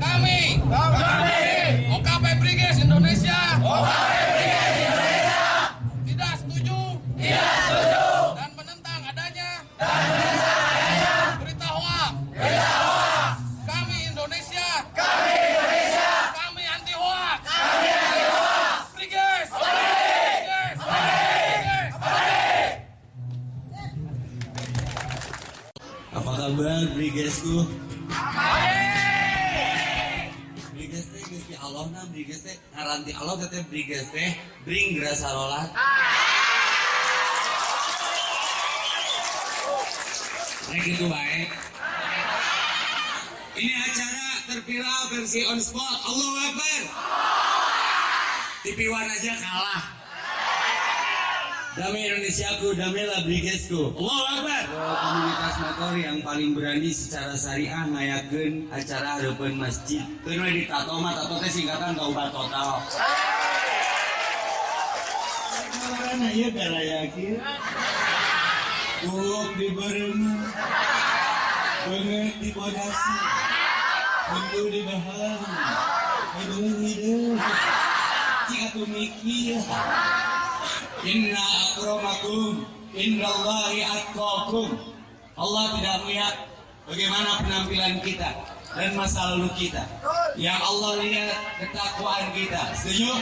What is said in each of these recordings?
Kami. Kami. OKP Briges Indonesia. OKP Ngaranti Allah teh Briges teh bring geras sarolat. Nah gitu baik. Ini acara terviral versi on spot. Allah Akbar. TV One aja kalah. Damai Indonesiaku, damailah Brigesku. Allah Akbar. Komunitas motor yang paling berani secara syariah ngayakeun acara harapan masjid. Keun we di tato mah tato teh singkatan taubat total. Karena ieu bela yakin. Kuluk di berema. Banget di bodasi. Kundu di bahan. Aduh hidup. Cik atuh mikir. Inna akramakum indallahi atqakum. Allah tidak melihat bagaimana penampilan kita dan masa lalu kita. Yang Allah lihat ketakwaan kita. Setuju?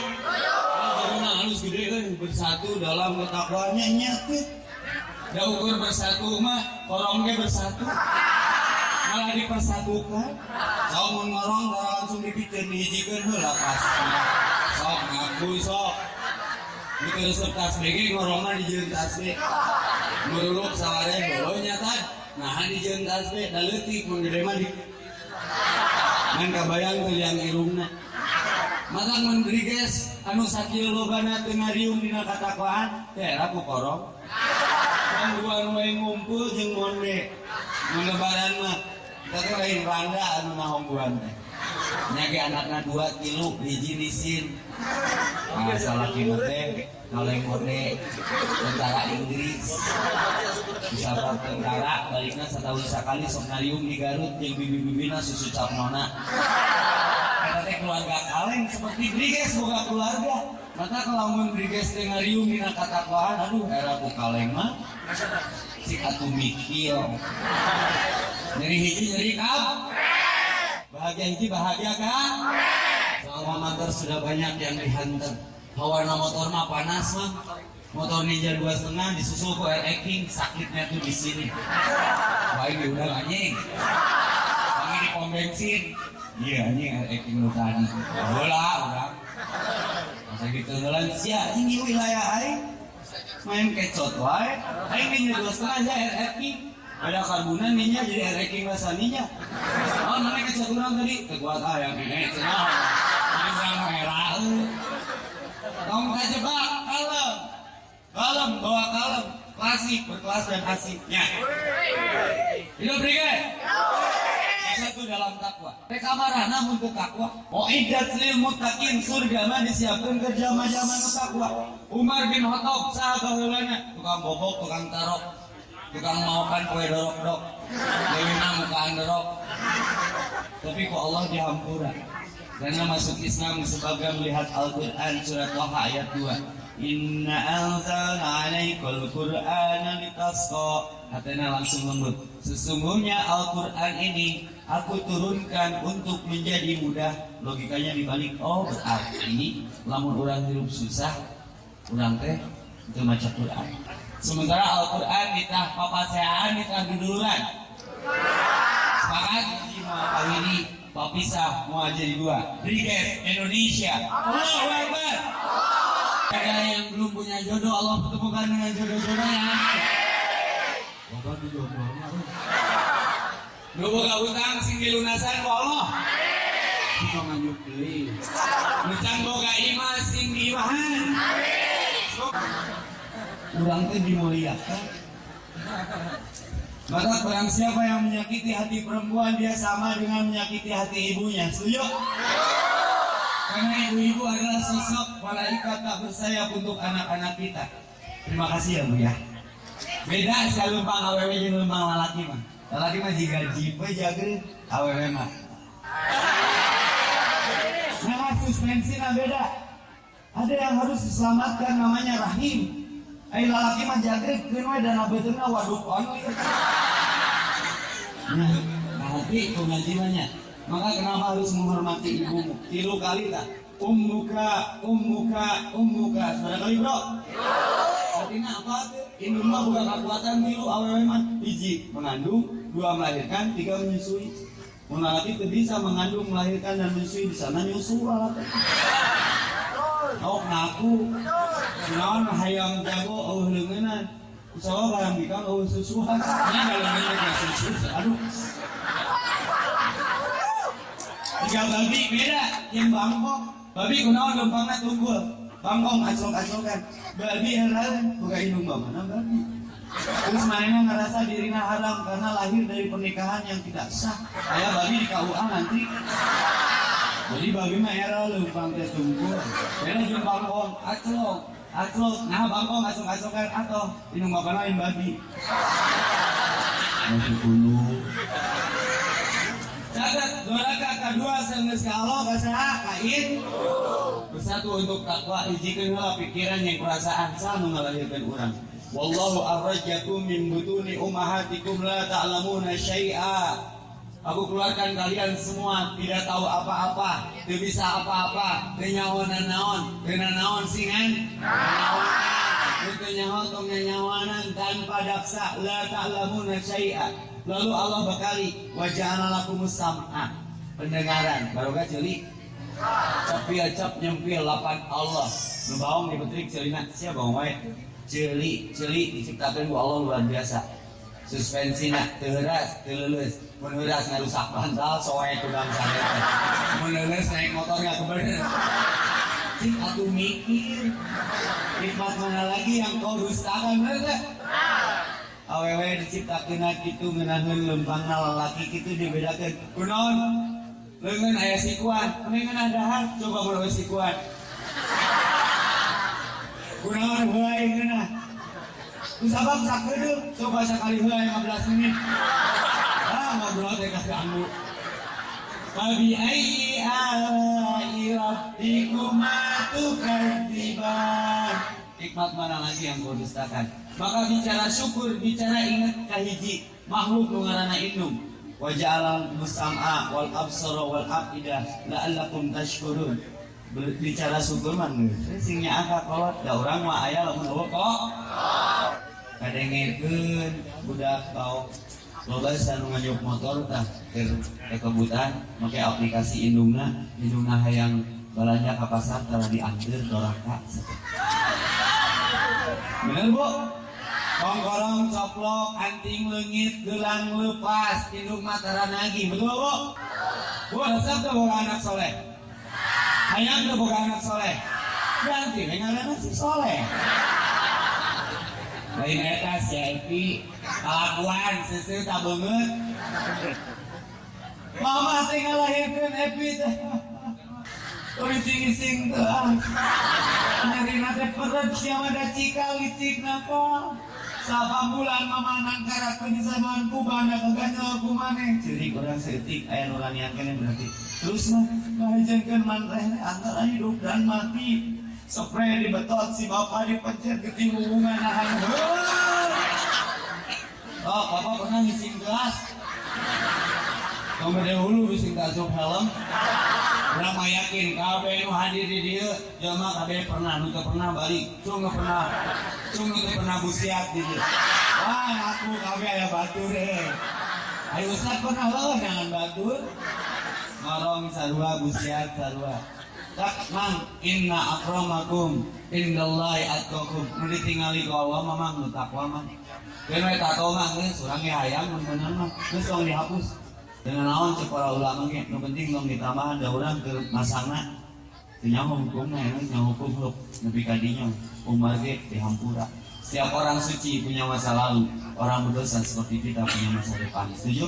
Karena halus gede kan bersatu dalam ketakwaannya nyakit. Da ukur bersatu mah korongnya bersatu. Malah dipersatukan. Kalau mau ngorong langsung dipikir dihijikeun heula pasti. Sok ngaku sok. Itu resep tasbih ge ngorongna di jeung tasbih. Muruluk saware bolo nyatan. Nah di jeung tasbih da leutik mun gede mah di Ngan kabayang tuh yang irungna. Maka mun Briges anu sakieu lobana teu ngariung dina katakwaan, teh aku korong. Gangguan wae ngumpul jeung monde. Mun mah tapi lain randa anu nahongguan teh. Nyage anakna dua tilu hiji nisin. Nah, salah kina teh noleng mode tentara Inggris. Bisa tentara baliknya setahun sekali ngaliung di Garut yang bibi-bibina susu capnona. Kita teh keluarga kaleng seperti Briges boga keluarga. Maka kalau mun Briges teh ngariung dina katakwaan, aduh era ku kaleng mah. Si atuh mikir. Dari hiji dari kap. Bahagia hiji bahagia kan? Soal motor sudah banyak yang dihantar. Hawana motor mah panas mah. Motor Ninja dua setengah disusul ke RX King sakitnya tuh di sini. Baik di udah anjing. Kami di pom bensin. Iya anjing RX King lu tadi. Bola udah. Masa gitu jalan sia ini wilayah aing. Main kecot wae. Aing Ninja dua setengah aja RX King. Ada karbunan ninya jadi RX King rasaninya. Oh mana kecot orang tadi? Kekuat ah yang ini. Cenah. Kamu kejebak, kalem. Kalem, bawa kalem. Klasik, berkelas dan asik. Ya. Hidup Brigade. Satu dalam takwa. Namun ke takwa. Mu'idat lil muttaqin surga mah disiapkan ke jama-jama takwa. Umar bin Khattab sahabat heulana tukang bobok, tukang tarok, tukang maokan kue dorok-dok. Dewi mukaan dorok. Tapi kok Allah dihampura. Karena masuk Islam sebabnya melihat Al-Quran surat Taha ayat 2 Inna anzalna alaikal Qur'ana litasqa Katanya langsung lembut. Sesungguhnya Al-Quran ini Aku turunkan untuk menjadi mudah. Logikanya dibalik Oh berarti Lamun orang hidup susah Orang teh Itu maca Quran. Sementara Al-Quran Ditah papasehan Ditah geduluran Sepakat Mau ini Pak Pisah mau jadi dua Briges Indonesia. Allahu Akbar. Ada yang belum punya jodoh Allah pertemukan dengan jodoh-jodohnya Bapak di jodohnya Lu boga utang sing dilunasan ku Allah. Kita nganyuk deui Lucang boga iman sing diimahan Urang teh dimuliakan maka barang siapa yang menyakiti hati perempuan dia sama dengan menyakiti hati ibunya. Setuju? Karena ibu-ibu adalah sosok malaikat tak bersayap untuk anak-anak kita. Terima kasih ya Bu ya. Beda sekali lumpang awewe jeung lumpang lalaki mah. Lalaki mah jika jipe jagre awewe mah. suspensinya beda. Ada yang harus diselamatkan namanya rahim. Ayo lalaki mah jagret keun we dan abeutna waduk on we. Nah, hati itu ngaji. Maka kenapa harus menghormati ibumu? Tilu kali lah. Ummuka, ummuka, ummuka. Saudara kali bro? Artinya apa tuh? Indung mah bukan kekuatan tilu awewe mah. Hiji, mengandung. Dua, melahirkan. Tiga, menyusui. Mun laki itu bisa mengandung, melahirkan, dan menyusui. Di sana nyusu alat. Oh, ngaku. Naon hayam jago, oh leungeunan. Usaha barang bikang, oh susuhan. Ini kalau ngene susu. Aduh. Tiga babi beda yang bangkok. Babi kunaon lempangna tunggul. Bangkok acok-acokan. Babi yang lain bukan indung mana babi. Terus mainnya ngerasa dirinya haram karena lahir dari pernikahan yang tidak sah. Kayak babi di KUA nanti. Jadi babi mah era lempang teh tunggul. Beda jeung bangkok acok. Acok, nah bangkok acok-acokan atau indung bapana yang babi. Masih kuno. Catat rakaat kedua senggeus ka Allah ka saha ka id. Bersatu untuk takwa hijikeun heula pikiran yang perasaan sanu ngalahirkeun urang. Wallahu arrajakum min butuni ummahatikum la ta'lamuna syai'a. Aku keluarkan kalian semua tidak tahu apa-apa, tidak bisa apa-apa, kenyawanan naon, kena naon singan, nyawa tong nyawanan tanpa daksa la ta'lamuna syai'a. Lalu Allah bakali wajah lakum sam'a pendengaran baroga celi? Cepil cep nyempil lapan. Allah nu baong dipetrik celina sia baong wae. Celi celi diciptakeun ku Allah luar biasa. Suspensina teu heuras teu heuras ngarusak bantal soe tudang sareta mun leuleus naik motornya kebener Cik aku mikir. Nikmat mana lagi yang kau dustakan gak? awewe diciptakeun kitu ngeunaheun lempangna lalaki kitu dibedakeun kunaon leungeun aya sikuan leungeun dahar coba mulai sikuan kunaon heula ngeunah Kusabab sakedeuk coba heula 15 menit. ah ngobrol teh kasih anu Fabi ayyi ala'i rabbikuma tukadziban Hikmat mana lagi yang kau dustakan? Maka bicara syukur, bicara ingat kahiji. Makhluk nungarana indung Waja'alal musam'a wal absara wal afidah La'allakum tashkurun. Bicara syukur man Singnya angka kolot Da orang mah ayah lamun hawa kok? Kadengekeun budak kau Loba sanu nganyuk motor tah ke, ke kebutuhan make aplikasi indungna indungna hayang balanja ke pasar telah diambil doraka Bener bu? Kongkorong, coplok, anting lengit, gelang lepas, indung mataran lagi, betul bu? Bu, resep tuh boga anak soleh. Hayang tuh boga anak soleh. Ganti, nengarana si soleh. Lain eta si Epi, kalakuan, sesuai tak banget. Mama tinggal lahirkan Epi teh. Uring-ising tuh. Nyari nate perut siapa ada cikal licik napa. Sapa bulan memanang karakter di zaman kubana keganyol kumane. Jadi kurang seetik aya nuranian kene berarti. Terus mah ngajenkeun mantreh antara hidup dan mati. Spray di betot si bapak dipencet ke hubungan nahan. Oh, bapak pernah ngising gelas. Kamu dahulu bisa asup helm. Berapa yakin kabeh nu hadir di dia? Jelema kabeh pernah nu pernah balik. Cung nu pernah cung teu pernah busiat di dia. Wah aku kabeh aya batur deh. Ayo ustad pernah loh jangan batur ngorong sarua busiat sarua tak mang inna akramakum indallahi atqakum. Nu ditingali ku Allah mamang nu takwa mah Keun we tato mah geus urang ge hayang mun bener mah geus tong dihapus. Dengan naon cek para ulama ge nu penting dong ditambahan da urang ke masangna nyaho hukumna ya nyaho hukum hukum nepi ka dinya umar ge dihampura. Setiap orang suci punya masa lalu. Orang berdosa seperti kita punya masa depan. Setuju?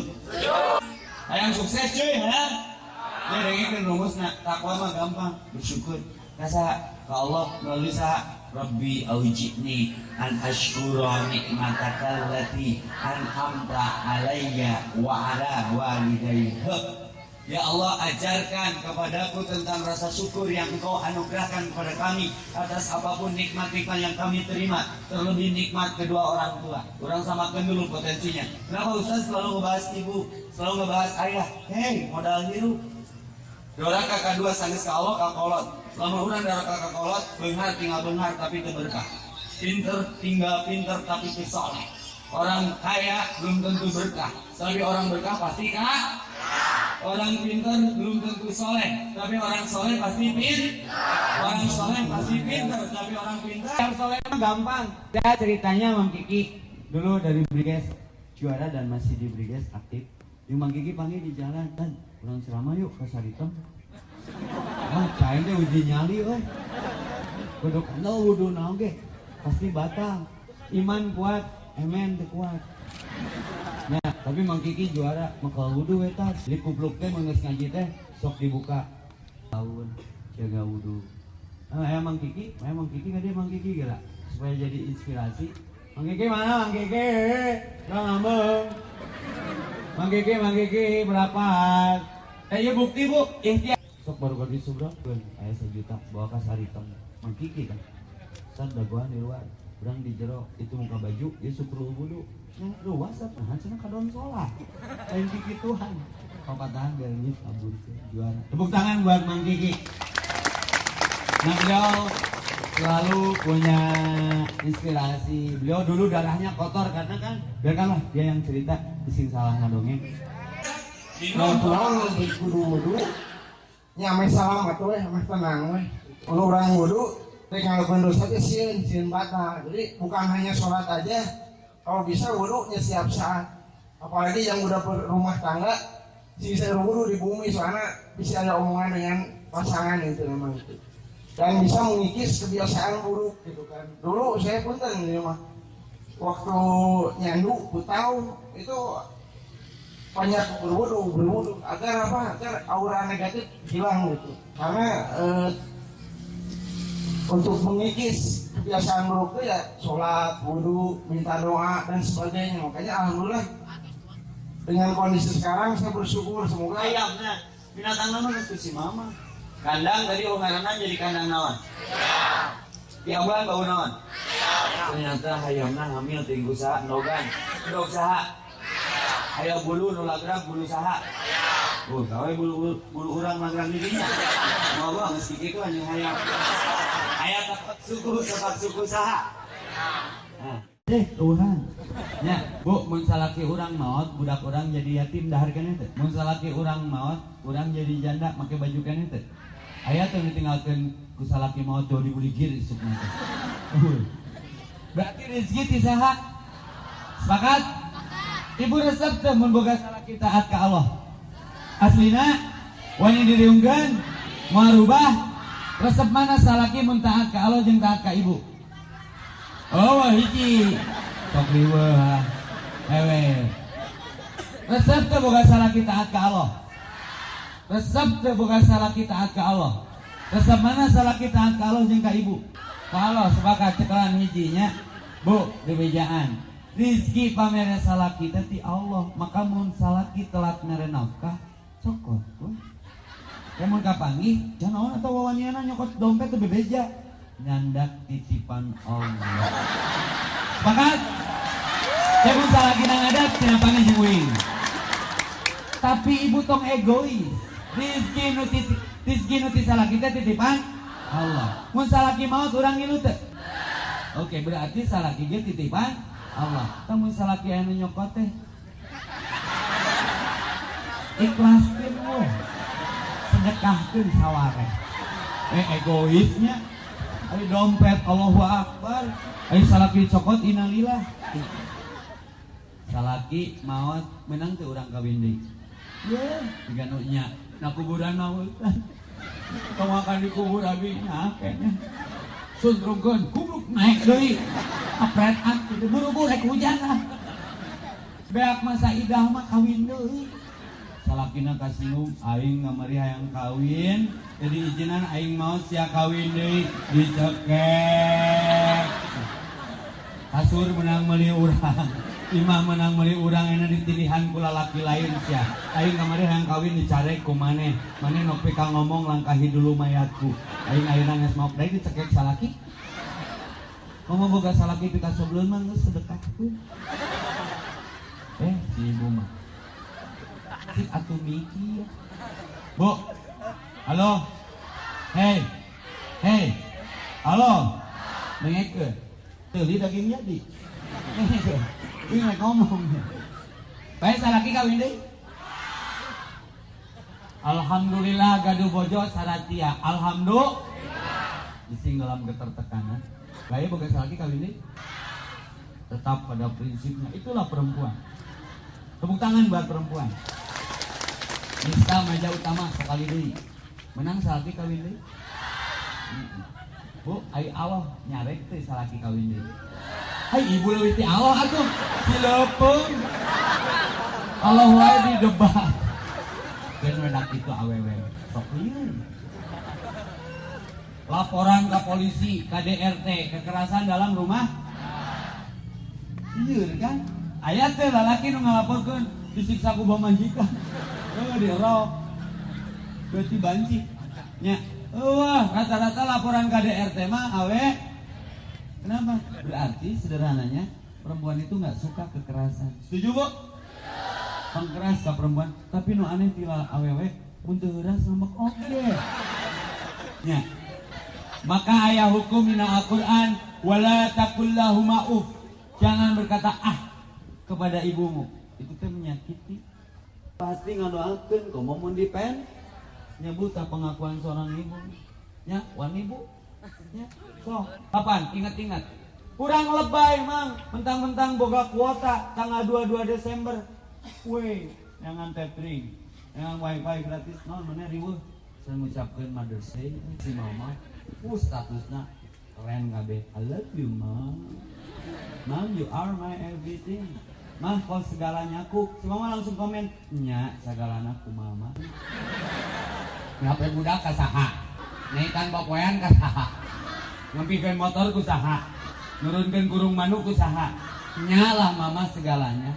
Ayang sukses cuy ya ya dengerin rumusna takwa mah gampang. Bersyukur. Kasa ke Allah melalui saha Rabbi aujibni an ashkura nikmataka allati an'amta alayya wa ala walidayya Ya Allah ajarkan kepadaku tentang rasa syukur yang engkau anugerahkan kepada kami atas apa pun nikmat-nikmat yang kami terima Terlebih nikmat kedua orang tua. Orang samakan dulu potensinya. Kenapa Ustaz selalu ngebahas ibu Selalu ngebahas ayah? Hei modal biru Orang kakak dua sanggeus ka Allah kakolot Lama orang darah kakak kolot Benghar tinggal benghar tapi itu berkah Pinter tinggal pinter tapi itu soleh Orang kaya belum tentu berkah Tapi orang berkah pasti kah? Orang pintar belum tentu soleh, tapi orang soleh pasti pin. Orang soleh pasti pintar, tapi orang pintar. Yang soleh gampang. Ya ceritanya Mang Kiki dulu dari Briges juara dan masih di Briges aktif. Yang Mang Kiki panggil di jalan kan, pulang selama yuk ke Saritem. Ah, cain teh uji nyali euy. Kudu kana wudu? Pasti batal. Iman kuat, emen teu kuat. Nah, tapi Mang Kiki juara maka wudu eta. Di kupluk teh manggeus ngaji teh sok dibuka. Tahun jaga wudu. Ah, ya Mang Kiki, ya Mang Kiki nggak dia Mang Kiki gila supaya jadi inspirasi. Mang Kiki mana Mang Kiki? Bang ngambung. Mang Kiki, Mang Kiki berapa? Eh iya bukti bu, ikhtiar. Sok baru baru subra, ayah sejuta bawa ke saritem. Mang Kiki kan, san dagoan di luar, orang di jero itu muka baju, dia syukur wudu. Yang luas apa? Nah, cina kadon sholat. Lain Kiki Tuhan. Papatahan biar ini kabur juara. Tepuk tangan buat Mang Kiki. Nah beliau selalu punya inspirasi. Beliau dulu darahnya kotor karena kan biarkanlah dia yang cerita sing salah ngadongeng. Nah, pulang kudu wudu. Nyamai salam atuh weh, mah tenang weh. Kalau orang wudu, rek ngalakuin dosa teh sieun, sieun batal. Jadi bukan hanya sholat aja, kalau bisa wudunya siap saat. Apalagi yang udah berumah tangga, si saya wudu di bumi soalnya bisa ada omongan dengan pasangan itu memang itu. Dan bisa mengikis kebiasaan buruk gitu kan. Dulu saya pun kan di rumah waktu nyandu tahu itu banyak berwudu berwudu agar apa? Agar aura negatif hilang gitu. Karena eh, untuk mengikis kebiasaan buruk itu ya sholat wudhu minta doa dan sebagainya. Makanya alhamdulillah dengan kondisi sekarang saya bersyukur semoga Ayamnya binatang nama geus si mama. Kandang tadi ongaranna jadi kandang naon? Tiap bulan bau naon? Ternyata hayamna hamil tinggu saha nogan. Dog saha? Aya bulu nu lagrag bulu saha? Oh, gawe bulu bulu, bulu urang lagrag di dinya. Mau gua geus kitu anjing hayam. Aya tepat suku, tepat suku saha? Nah, Eh, urang. Ya, Bu, mun salaki urang maot, budak urang jadi yatim dahar keneh teh. Mun salaki urang maot, urang jadi janda make baju keneh teh. Aya teh ditinggalkeun ku salaki maot jauh dibeli gir isukna teh. Uh. Berarti rezeki ti saha? Sepakat? Ibu resep teh mun boga salaki taat ka Allah. Aslina wani diriungkeun mau rubah resep mana salaki mun taat ka Allah jeung taat ka ibu? Oh, wah hiji. Sok liweuh. Ewe. Resep teh boga salah kita taat ka Allah. Resep teh boga salah kita ka Allah. Resep mana salah kita ka Allah jeung ka ibu? Kalau sepakat cekelan hijinya, Bu, di bejaan. Rizki pamere salah kita ti Allah, maka mun salah kita telat mere nafkah, cokot. Bu. Kemun kapanggih, jangan atau wawaniana nyokot dompet teh bebeja. Nyandak titipan Allah. Sepakat? Kemun salah kita ngadat, kenapa uing. Tapi ibu tong egois. Rizki nu rizki nu ti salah kita titipan Allah. Mun salah ki maot urang ngilu teu? Oke, berarti salah ki ge titipan Allah. Teu mun salah ki anu nyokot teh. Ikhlaskeun we. Sedekahkeun saware. Eh egoisnya. Ari dompet Allahu Akbar. Ari salaki cokot innalillah. Salaki maot menang teu urang kawin deui. Ya, tiga nu nya. na kuburan naon tong di kubur abi na Sundrogon, kubruk naik deui. Apretan ah, kitu buru-buru rek hujan lah. Beak masa idah mah kawin deui. Salakina kasinggung aing ngamari hayang kawin, jadi izinan aing mau sia kawin deui dicekek. Kasur menang meuli urang. Imah menang meli urang enak ditilihan kula laki lain sia. Aing kamari yang kawin dicarek ku maneh. Maneh nok ngomong langkahi dulu mayatku. Aing ayeuna geus maaf deui dicekek salaki. Ngomong boga salaki pika sebelum mah geus sedekah tuh. Eh, si ibu mah. Si atuh mikir. Bu. Halo. Hei. Hei. Halo. Dengekeun. Teuli daging jadi. Ini ngomong. Baik salaki kawin deh. Alhamdulillah gaduh bojo saratia. Alhamdulillah. Ising dalam getar tekanan. Baik boga salaki kawin deh. Tetap pada prinsipnya. Itulah perempuan. Tepuk tangan buat perempuan. Nista meja utama sekali deh. Menang salaki kawin deh. Bu, ai Allah nyarek teh salaki kawin deh. Hai ibu leuwih ti Allah atuh. Cilepeung. Allah wae di debat. Dan wedak itu awewe. Sok. Laporan ke polisi, KDRT, kekerasan dalam rumah. Lieur kan? Ayat teh lalaki nu ngalaporkeun disiksa ku majikan. Oh, dirok. Berarti banci. Nya, wah rata-rata laporan KDRT mah awe Kenapa? Berarti sederhananya perempuan itu nggak suka kekerasan. Setuju bu? Pengkeras ke perempuan, tapi nu aneh tila awewe untuk heras sama oke. Ya. Maka ayah hukum mina Al-Quran wala takullahu ma'uf. Jangan berkata ah kepada ibumu. Itu teh menyakiti. Pasti ngadoakeun komo mun dipen nyebut pengakuan seorang ibu. Ya, wan ibu. So, kapan? Ingat-ingat. Kurang lebay, Mang. Mentang-mentang boga kuota tanggal 22 Desember. Weh, jangan tethering. Jangan wifi gratis. Non, mana ribu? Saya mengucapkan Mother's Day si mama. Uh, statusnya keren ngabe. I love you, Mom. Mom, you are my everything. Mah, kau segalanya aku. Si mama langsung komen, nya segalanya aku mama. Kenapa budak kasaha? Naikan bapoyan kasaha? Ngempikeun motor ku saha? Nurunkeun kurung manuk ku saha? Nyalah mama segalanya.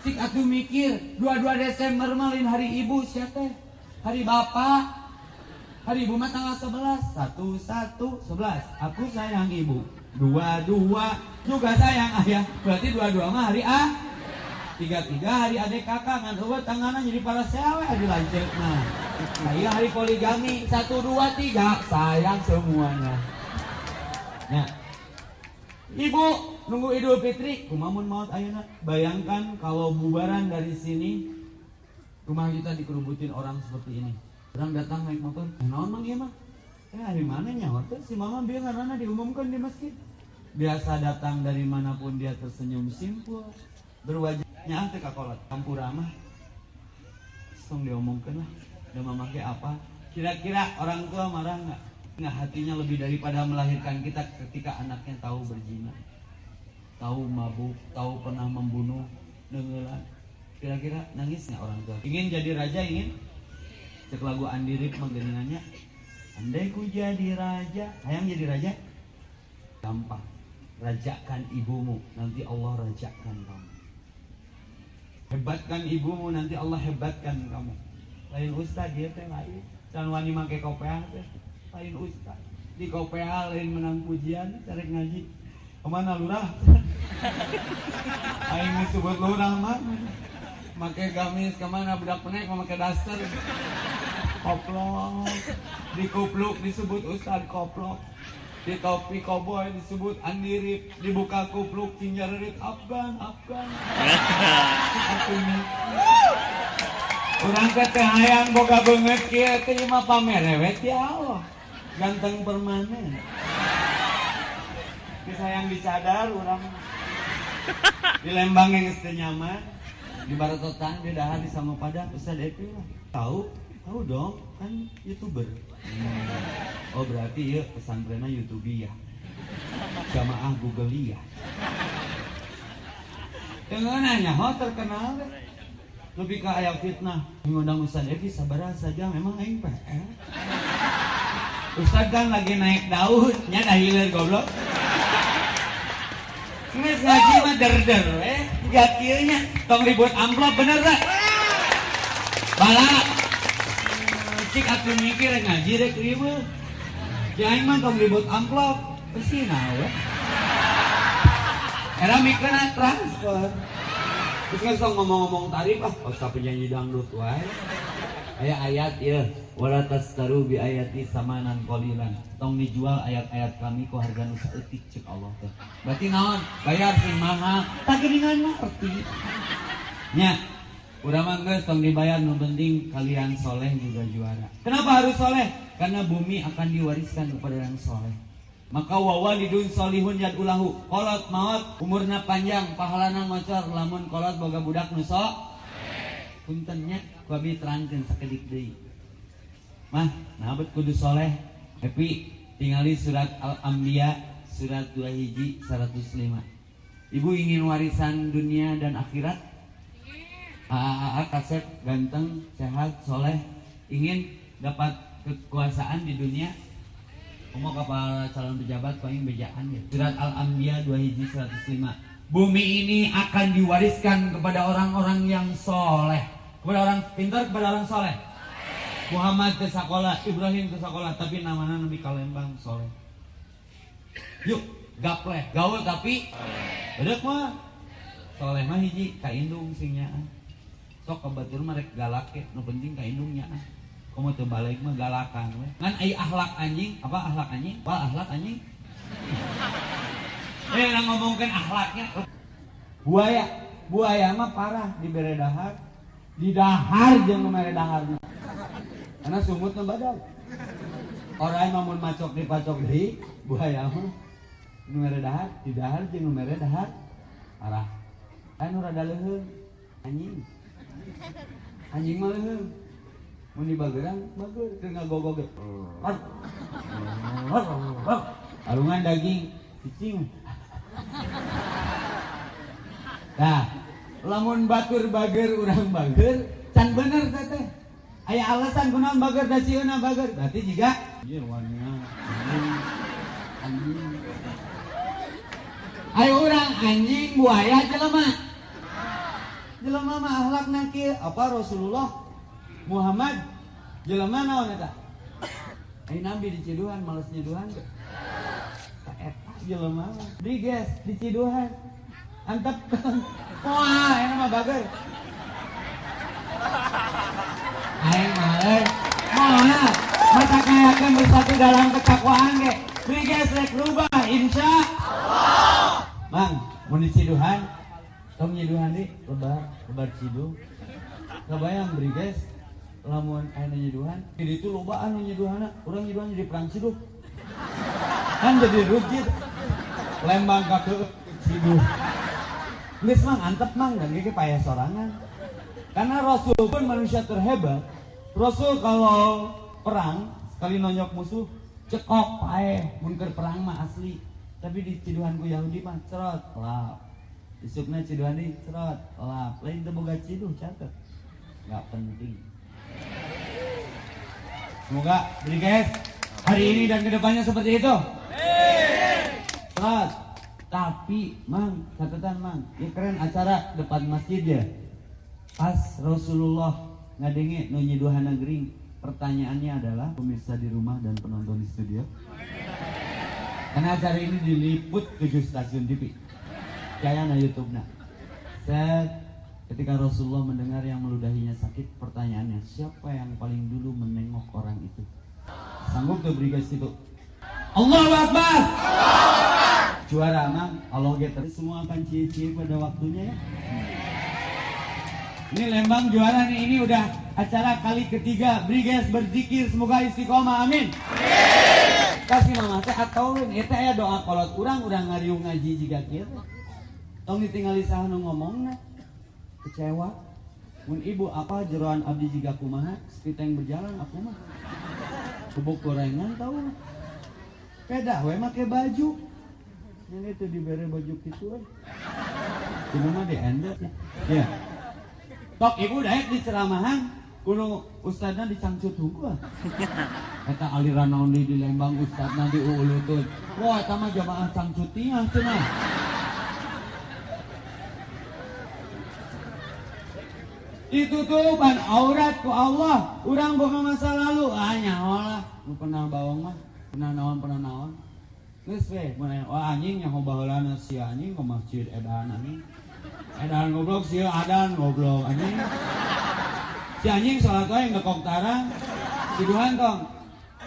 Sik atuh mikir, 22 Desember mah lain hari ibu sia teh. Hari bapak. Hari ibu mah tanggal 11. 1 1 11. Aku sayang ibu. 2 2 juga sayang ayah. Berarti 22 mah hari A. Tiga tiga hari adik kakak ngan eueuh tanganan jadi para sewe adi lanceuk nah. Iya hari poligami satu dua tiga sayang semuanya. Nah, ibu nunggu Idul Fitri, kumamun maut ayeuna. Bayangkan kalau bubaran dari sini rumah kita dikerubutin orang seperti ini. Orang datang naik motor, eh, naon mang ieu mah? Eh hari mana nyawa tuh si mama biar karena diumumkan di masjid. Biasa datang dari mana pun dia tersenyum simpul, berwajahnya teh kakolot, campur mah. Song diomongkan lah, udah memakai apa? Kira-kira orang tua marah nggak? Nggak hatinya lebih daripada melahirkan kita ketika anaknya tahu berzina, tahu mabuk, tahu pernah membunuh, dengelan. Kira-kira nangis nggak orang tua? Ingin jadi raja ingin? Cek lagu Andi Rip menggeningannya. Andai ku jadi raja, hayang jadi raja? Gampang. Rajakan ibumu, nanti Allah rajakan kamu. Hebatkan ibumu, nanti Allah hebatkan kamu. Lain ustad dia teh lain. Dan wani make kopeah teh lain ustad. Di kopeah lain menang pujian, cari ngaji. Ke mana lurah? Aing disebut lurah mah. Make gamis ke mana budak penek memakai daster. Koplok. Di kupluk disebut ustad koplok. Di topi koboi disebut andirip. Dibuka kupluk cinjarit Afgan, Afgan. Kurang kata hayang boga banget kia terima pamer rewet ya Allah. Ganteng permanen. Kisah yang dicadar orang di Lembang yang nyaman di Baratotan di Dahar di Samapada Ustaz Epi lah. tahu tahu dong kan youtuber Hmm. oh berarti ya pesantrennya YouTube ya jamaah Google ya dengan nanya oh terkenal deh lebih ke ayam fitnah. Mengundang Ustaz Evi sabar saja memang aing PR Ustaz kan lagi naik daun nya dah hilir goblok. Nges ngaji mah der-der eh. Ya kieunya tong ribut amplop bener tak bala. Cik aku mikir ngaji rek ribut. Ya aing mah tong ribut amplop pasti nawe era mikirna transfer terus kan ngomong-ngomong tarif ah usah penyanyi dangdut wae aya ayat ya wala tastaru bi ayati samanan qalilan. Tong dijual ayat-ayat kami ku harga nu saeutik cek Allah teh. Berarti naon? Bayar sing mahal tak geuningan ngerti. Nya udah mah geus tong dibayar nu penting kalian soleh juga juara. Kenapa harus soleh? Karena bumi akan diwariskan kepada yang soleh maka wawalidun solihun yad ulahu. Kolot maut umurna panjang pahalana ngocor lamun kolot boga budak nuso puntennya babi terangkan sakedik deui. Mah bet kudu soleh. Tapi tingali surat al-anbiya surat 2 hiji 105 ibu ingin warisan dunia dan akhirat? Aa kasep ganteng sehat soleh. Ingin dapat kekuasaan di dunia Kamu kapal calon pejabat paling bejaan ya. Surat Al-Anbiya 2 hiji 105. Bumi ini akan diwariskan kepada orang-orang yang soleh. Kepada orang pintar, kepada orang soleh. Muhammad ke sekolah, Ibrahim ke sekolah, tapi namanya Nabi Kalembang soleh. Yuk, gapleh, gaul tapi bedek mah soleh mah hiji kaindung singyaan. Sok kebetul merek galak ya, nu penting kaindungnya. Kamu tuh balik mah galakan we. Ngan ai akhlak anjing, apa akhlak anjing? Wal akhlak anjing. eh orang ngomongkan akhlaknya. Buaya, buaya mah parah di bere dahar. Di dahar jeung daharna. Karena sumutna badag. Orang mah mun macok dipacok deui, buaya mah nu mere dahar, di dahar jeung nu mere dahar. Parah. Anu rada leuheung anjing. Anjing mah leuheung. Mun di bageran, bager teu ngagogog. Alungan daging cicing. Nah, lamun batur bager urang bager, can bener teh teh. Aya alasan kunaon bager da sieuna bager. Berarti jiga ieu warna anjing. Ayo urang anjing buaya jelema. Jelema mah akhlakna kieu apa Rasulullah Muhammad jelema naon eta? Ai nabi di ciduhan males nyiduhan. Ka eta jelema mah. Diges di ciduhan. Antep. Wah, eta mah bager. Aing males. Moha, mata kayakeun bersatu dalam ketakwaan ge. Diges rek rubah insya Allah. Mang, mun di ciduhan Tong nyiduhan di, lebar, lebar cidu. Kebayang briges, lamun aya nu nyiduhan jadi itu lobaan nu nyiduhanna urang nyiduhan jadi perang ciduk. Kan jadi rujit lembang ke ciduh geus mang antep mang dan ge payah sorangan. Karena rasul pun manusia terhebat rasul kalau perang sekali nonyok musuh cekok pae mun keur perang mah asli. Tapi di ciduhan ku Yahudi mah cerot lap. Isukna ciduhan di cerot lap. Lain teu boga ciduh catet. Nggak penting Semoga beli guys hari ini dan ke depannya seperti itu. Selamat. Tapi mang catatan mang, ya keren acara depan masjid ya. Pas Rasulullah ngadenge nu nyiduhan negeri. Pertanyaannya adalah pemirsa di rumah dan penonton di studio. Karena acara ini diliput tujuh stasiun TV. Kayaknya YouTube nah. Set Ketika Rasulullah mendengar yang meludahinya sakit, pertanyaannya, siapa yang paling dulu menengok orang itu? Sanggup tuh beri guys itu? Allahu Akbar! Juara mang, Allah geter. Semua akan cie-cie pada waktunya ya. Ini Lembang juara nih, ini udah acara kali ketiga. Briges berzikir, semoga istiqomah, amin. Kasih mama teh atau eta ya doa kolot kurang udah ngariung ngaji jika kita. Tong ditinggali nu ngomongna kecewa? Mun ibu apa jeroan abdi jika kumaha? Yang berjalan aku mah? Bubuk gorengan tahu beda we make baju. Yang itu diberi baju gitu we. Cuma mah di ende ya. Tok ibu daek di ceramahan. Kuno ustadna dicangcut hungkul eta aliran naon di Lembang ustadna di Uulutun wah eta mah jamaah cangcutiah cenah ditutupan aurat ku Allah. Urang boga masa lalu ah nyawa lah. Nu pernah bawang mah pernah naon pernah naon. Geus we mun wah anjing nyaho baheulana si anjing ke masjid edan anjing. Edan goblok si adan goblok anjing. Si anjing salat wae ngekok tarang. Si duhan tong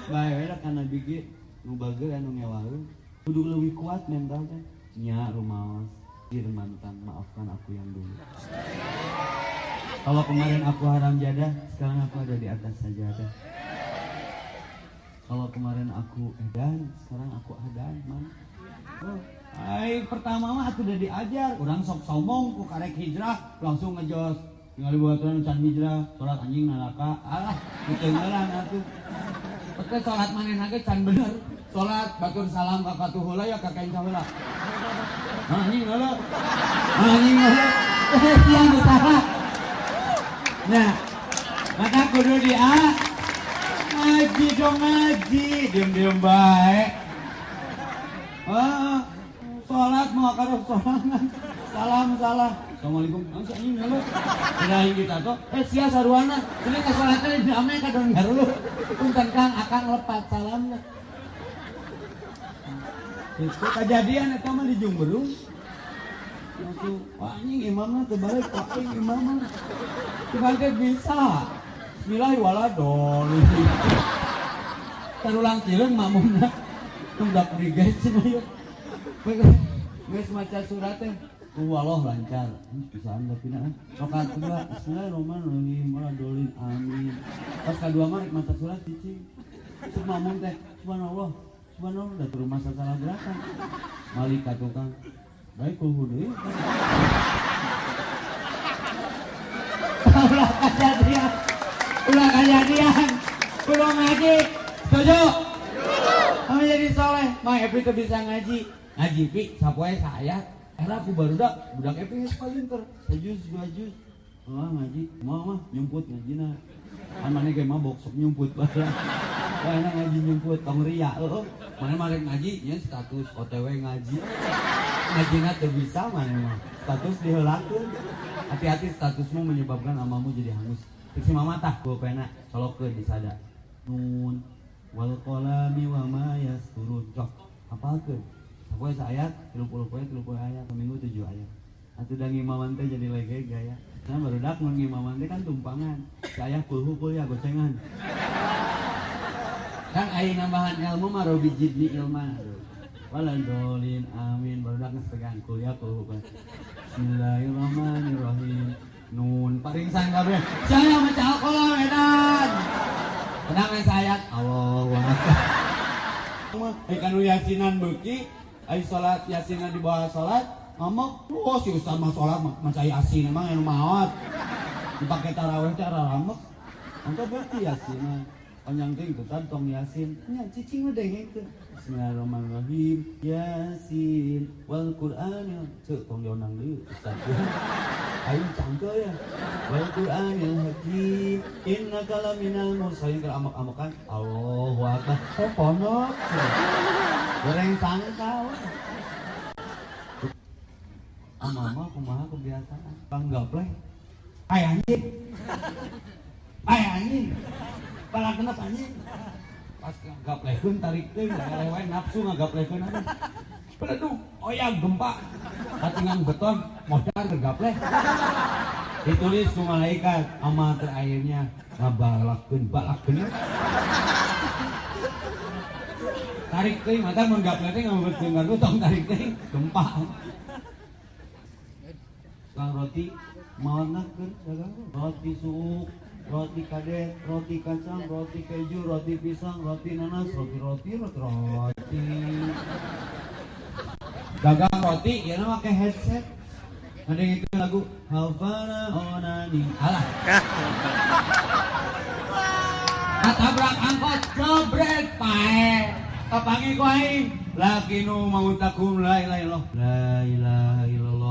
bae we kana bigi nu bager anu ngewaeun kudu leuwih kuat mental teh nya rumaos. Mantan maafkan aku yang dulu kalau kemarin aku haram jadah, sekarang aku ada di atas sajadah. Kalau kemarin aku edan, sekarang aku adan, man. Oh, pertama mah aku udah diajar, orang sok sombong, ku karek hijrah, langsung ngejos. Tinggal buat orang can hijrah, sholat anjing nalaka, alah, ngaran atuh. Oke, sholat mana nage can bener. Sholat batur salam kakak tuhula ya kakak insya Allah. Anjing nala, anjing nala, eh, utara. Nah, maka kudu dia ngaji dong ngaji, diem-diem baik. Ah, sholat mau karo sholat, salam salam. Assalamualaikum. Masa ini dulu. Kirain kita tuh, eh sia saruana. Ini ke sholatnya di damai ka dong dulu. Punten kang akan lepat salamnya. Itu kejadian itu mah di Jumberung. Langsung, ini imamnya terbalik, pakai imamnya. Kebalik bisa. Bismillahirrahmanirrahim. Terulang cileng mamuna. Tundak brigai cenah yeuh. Geus maca surat teh Allah lancar. Bisa anda pina. Rokat kedua Bismillahirrahmanirrahim. Wala dolin amin. Pas kedua mah maca surat cicing. Terus mamun teh subhanallah. Subhanallah udah turun masa salah gerakan. Malik ka tukang. Baik kuhu deui. Ulah kejadian. Ulah kejadian. Kudu ngaji. Setuju? Kamu jadi soleh. Mang Epi tuh bisa ngaji. Ngaji pi, sapoe saya. Era aku baru dak, budak Epi geus paling ter. Sejus, dua jus. Oh, ngaji, mau mah nyumput ngaji na. Kan mana ge mabok sok nyumput bara. Wah, enak ngaji nyumput, tong ria. Heeh. Mana marek ngaji nya status OTW ngaji. Ngajina teu bisa mana mah. Status diheulakeun. Hati-hati statusmu menyebabkan amamu jadi hangus. Si mama tah pena solokeun di sada. Nun wal qalami wa ma yasturun. Cok, hafalkeun. Sapoe ayat, 30 poe 30 ayat, seminggu 7 ayat. Atuh da ngimaman teh jadi lege gaya. Nah barudak mun ngimaman teh kan tumpangan. Saya kulhu kul ya gocengan. Kan ai nambahan ilmu mah robi jidni ilma. Waladolin amin barudak geus pegang kuliah kulhu kul. Bismillahirrahmanirrahim. Nun paringsan kabeh. Saya maca Al-Qur'an Medan. Tenang we saya. Allahu Akbar. Ai kanu yasinan beuki, ai salat yasinan di bawah salat, ngomong, oh si Ustaz mah salat maca yasin emang anu maot. Dipake tarawih teh ramek. Engko berarti yasinan. Panjang teh itu kan tong yasin. Nya cicing mah dengengkeun. Bismillahirrahmanirrahim. Yasin wal Qur'an. Cek tong dionang deui Ustaz. Ayo cangkel ya. Wal Qur'anil hakim. Innaka laminal mursalin keur amak-amakan. Allahu akbar. Oh ponok. Goreng sangkal. Mama kumaha kebiasaan. Bang gapleh. Hai anjing. Hai anjing. Pala kenap anjing. Pas tarik teuing lewe nafsu ngagaplehkeun anjing. Aduh, oyang gempa. Katingan beton, modal gergapleh. Ditulis ku malaikat amal terakhirnya ngabalakeun balakeun. Tarik teuing mata mun gapleh teh ngabeutkeun gardu tong tarik teuing gempa. Kang roti nakeun dagang roti suuk roti kadet, roti kacang, roti keju, roti pisang, roti nanas, roti roti, roti roti. Dagang roti, ya nama pakai headset. Ada yang itu lagu Havana Onani. Alah. Katabrak angkot, jebret pae. Kapangi ku aing. Laki nu mau takum la ilaha illallah. La ilaha illallah.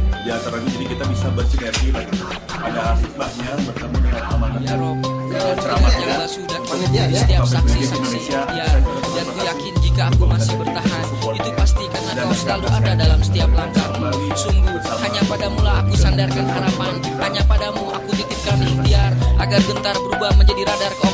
di antaranya jadi kita bisa bersinergi lagi ada hikmahnya bertemu dengan amanah Ya dan ceramahnya. sudah Panitia, ya? setiap saksi-saksi Indonesia ya, dan ku yakin jika aku masih bertahan itu pasti karena kau selalu ada dalam setiap langkahmu sungguh hanya padamu lah aku sandarkan harapan. hanya padamu aku titipkan ikhtiar agar gentar berubah menjadi radar kau